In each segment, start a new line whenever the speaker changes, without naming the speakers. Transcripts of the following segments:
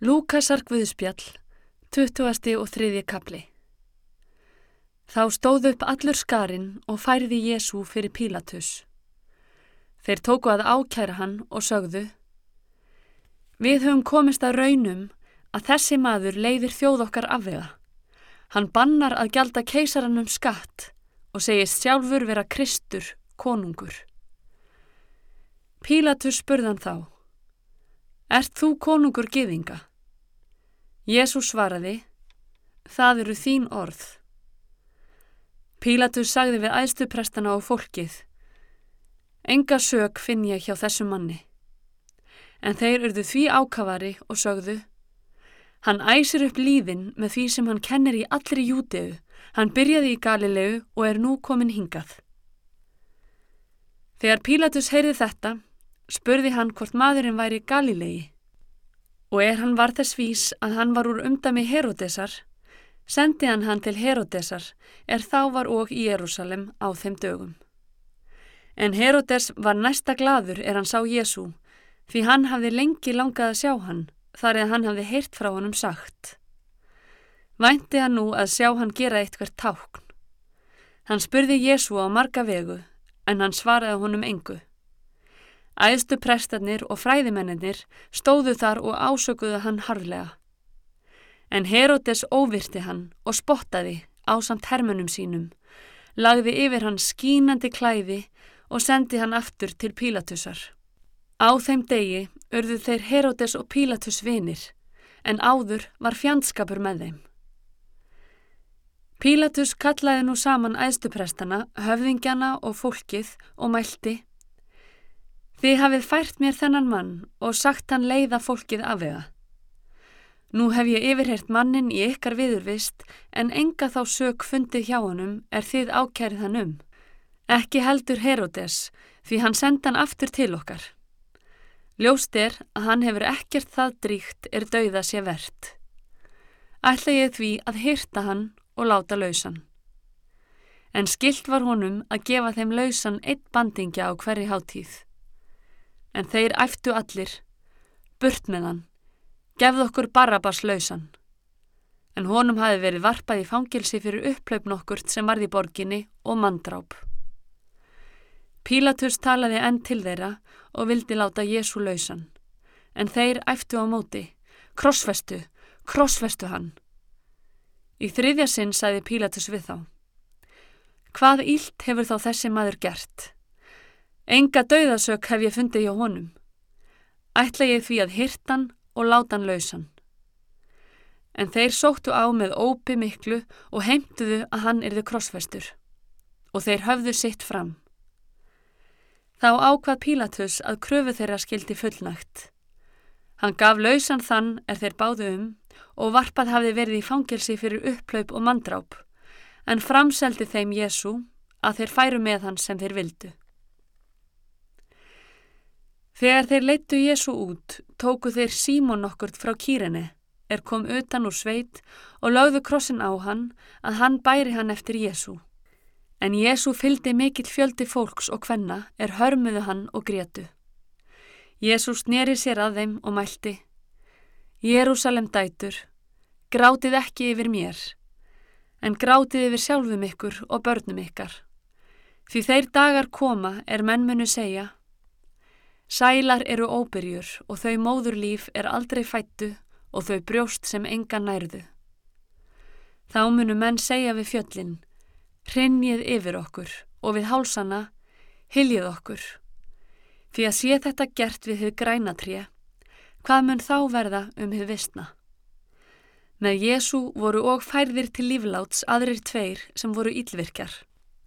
Lúkasar Guðspjall, 20. og 3. kapli Þá stóð upp allur skarinn og færði Jésu fyrir Pílatus. Þeir tóku að ákæra hann og sögðu Við höfum komist að raunum að þessi maður leiðir þjóð okkar afvega. Hann bannar að gjalda keisarannum skatt og segist sjálfur vera Kristur, konungur. Pílatus spurðan þá Ert þú konungur giðinga? Jésús svaraði, það eru þín orð. Pílatus sagði við æðstuprestana og fólkið, enga sög finn ég hjá þessu manni. En þeir urðu því ákafari og sögðu, hann æsir upp lífin með því sem hann kennir í allri jútegu, hann byrjaði í Galilegu og er nú komin hingað. Þegar Pílatus heyrði þetta, spurði hann hvort maðurinn væri Galilegi. Og er hann var þess vís að hann var úr umdami Herodesar, sendi hann hann til Herodesar, er þá var og í Jérúsalem á þeim dögum. En Herodes var næsta gladur er hann sá Jésu, því hann hafði lengi langað að sjá hann, þar eða hann hafði heyrt frá honum sagt. Vænti hann nú að sjá hann gera eitthvað tákn. Hann spurði Jésu á marga vegu, en hann svaraði honum engu. Æðstu prestarnir og fræðimennir stóðu þar og ásökuðu hann harðlega. En Herodes óvirti hann og spottaði á samt hermunum sínum, lagði yfir hann skínandi klæði og sendi hann aftur til Pílatusar. Á þeim degi örðu þeir Herodes og Pílatus vinir, en áður var fjandskapur með þeim. Pílatus kallaði nú saman æðstuprestana, höfðingjana og fólkið og mælti Þið hafið fært mér þennan mann og sagt hann leiða fólkið afvega. Nú hef ég yfirhert mannin í ykkar viðurvist en enga þá sög fundið hjá honum er þið ákærið hann um. Ekki heldur Herodes því hann senda hann aftur til okkar. Ljóst er að hann hefur ekkert það dríkt er dauða sér verðt. Ætla ég því að hýrta hann og láta lausan. En skilt var honum að gefa þeim lausan eitt bandingja á hverju háttíð en þeir æftu allir, burt með hann, gefð okkur Barabas lausan. En honum hafi verið varpað í fangilsi fyrir upplaup nokkurt sem varði borginni og mandráp. Pílatus talaði enn til þeirra og vildi láta Jésu lausan, en þeir æftu á móti, krossfestu, krossfestu hann. Í þriðja sinn sæði Pílatus við þá. Hvað ílt hefur þá þessi maður gert? Enga dauðasök hef ég fundið hjá honum. Ætla ég því að hirtan og láta hann lausan. En þeir sóttu á með ópi miklu og heimtuðu að hann erði krossfestur. Og þeir höfðu sitt fram. Þá ákvað Pílatus að kröfu þeirra skildi fullnægt. Hann gaf lausan þann er þeir báðu um og varpað hafði verið í fangilsi fyrir upplaup og mandráp, en framseldi þeim Jésu að þeir færu með hann sem þeir vildu. Þegar þeir leittu Jésu út, tóku þeir Símon okkurt frá kýrene, er kom utan úr sveit og lögðu krossin á hann að hann bæri hann eftir Jésu. En Jésu fyldi mikill fjöldi fólks og hvenna er hörmuðu hann og grétu. Jésu sneri sér að þeim og mælti, Jérúsalem dætur, grátið ekki yfir mér, en grátið yfir sjálfum ykkur og börnum ykkar. Því þeir dagar koma er menn munu segja, Sælar eru óbyrjur og þau móðurlíf er aldrei fættu og þau brjóst sem enga nærðu. Þá munu menn segja við fjöllin, hrinnið yfir okkur og við hálsana, hyljið okkur. Því að sé þetta gert við þau grænatré, hvað mun þá verða um þau vissna? Með Jésu voru og færðir til lífláts aðrir tveir sem voru ílvirkjar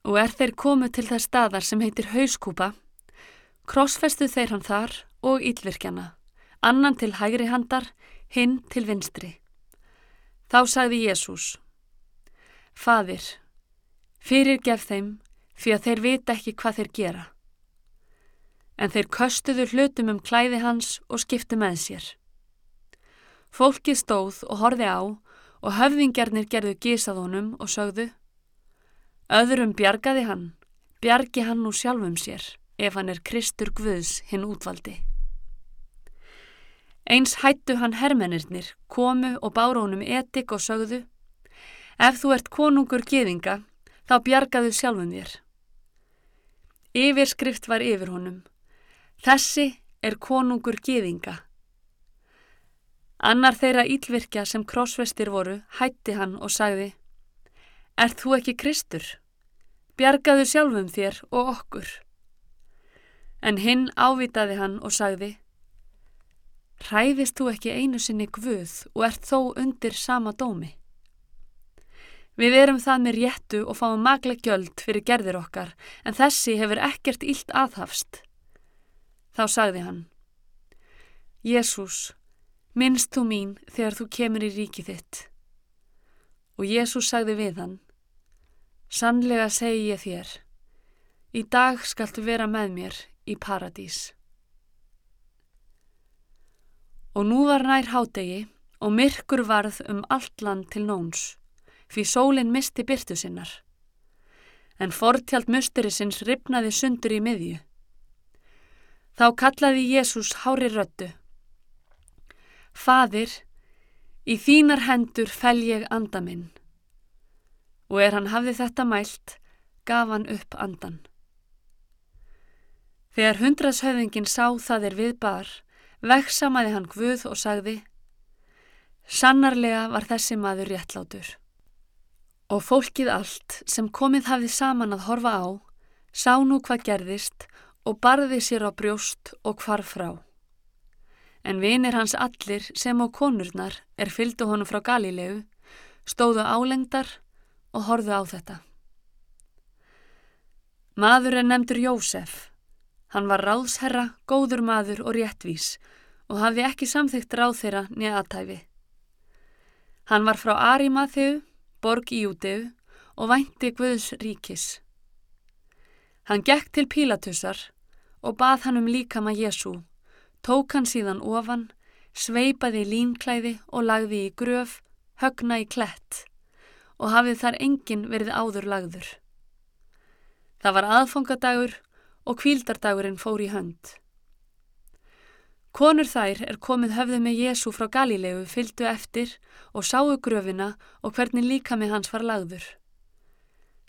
og er þeir komu til það staðar sem heitir hauskúpa Krossfestu þeir hann þar og íllvirkjana, annan til hægri handar, hinn til vinstri. Þá sagði Jésús, Fadir, fyrir gef þeim fyrir að þeir vita ekki hvað þeir gera. En þeir köstuðu hlutum um klæði hans og skiptu með sér. Fólki stóð og horfi á og höfðingjarnir gerðu gísað honum og sögðu, Öðrum bjargaði hann, bjargi hann úr sjálfum sér ef hann er Kristur Guðs hinn útvaldi. Eins hættu hann hermennirnir, komu og bárónum etik og sögðu Ef þú ert konungur geðinga, þá bjargaðu sjálfum þér. Yfirskrift var yfir honum. Þessi er konungur geðinga. Annar þeirra ílvirkja sem krossvestir voru hætti hann og sagði Er þú ekki Kristur? Bjargaðu sjálfum þér og okkur. En hinn ávitaði hann og sagði Hræðist þú ekki einu sinni Guð og ert þó undir sama dómi? Við erum það með réttu og fáum magleg gjöld fyrir gerðir okkar, en þessi hefur ekkert ílt aðhafst. Þá sagði hann, Jésús, minnst þú mín þegar þú kemur í ríki þitt. Og Jésús sagði við hann, Sannlega segi ég þér, í dag skaltu vera með mér í paradís. Og nú var nær hádegi og myrkur varð um allt land til nóns, fyrir sólinn misti byrtu sinnar. En fortjald musturisins ripnaði sundur í miðju. Þá kallaði Jésús hári röttu. Fadir, í þínar hendur fel ég anda minn. Og er hann hafði þetta mælt, gaf hann upp andan. Þegar hundrashöfingin sá það er við bar, Veksamaði hann Guð og sagði, Sannarlega var þessi maður réttlátur. Og fólkið allt sem komið hafði saman að horfa á, sá nú hvað gerðist og barði sér á brjóst og hvarf frá. En vinir hans allir sem á konurnar er fylgdu honum frá Galilegu, stóðu álengdar og horðu á þetta. Maður er nefndur Jósef. Hann var ráðsherra, góður maður og réttvís og hafði ekki samþygt ráð þeirra nýja aðtæfi. Hann var frá Arimatheu, borg í Júteu og vænti Guðs ríkis. Hann gekk til Pílatussar og bað hann um líkama Jésu, tók hann síðan ofan, sveipaði línklæði og lagði í gröf, högna í klett og hafið þar enginn verið áður lagður. Það var aðfongadagur og kvíldardagurinn fór í hönd. Konur þær er komið höfðu með Jésu frá Galilegu fylgdu eftir og sáu gröfina og hvernig líka með hans var lagður.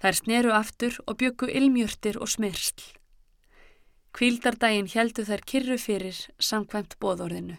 Þær sneru aftur og byggu ilmjörtir og smirsl. Kvíldardaginn heldu þær kyrru fyrir samkvæmt bóðorðinu.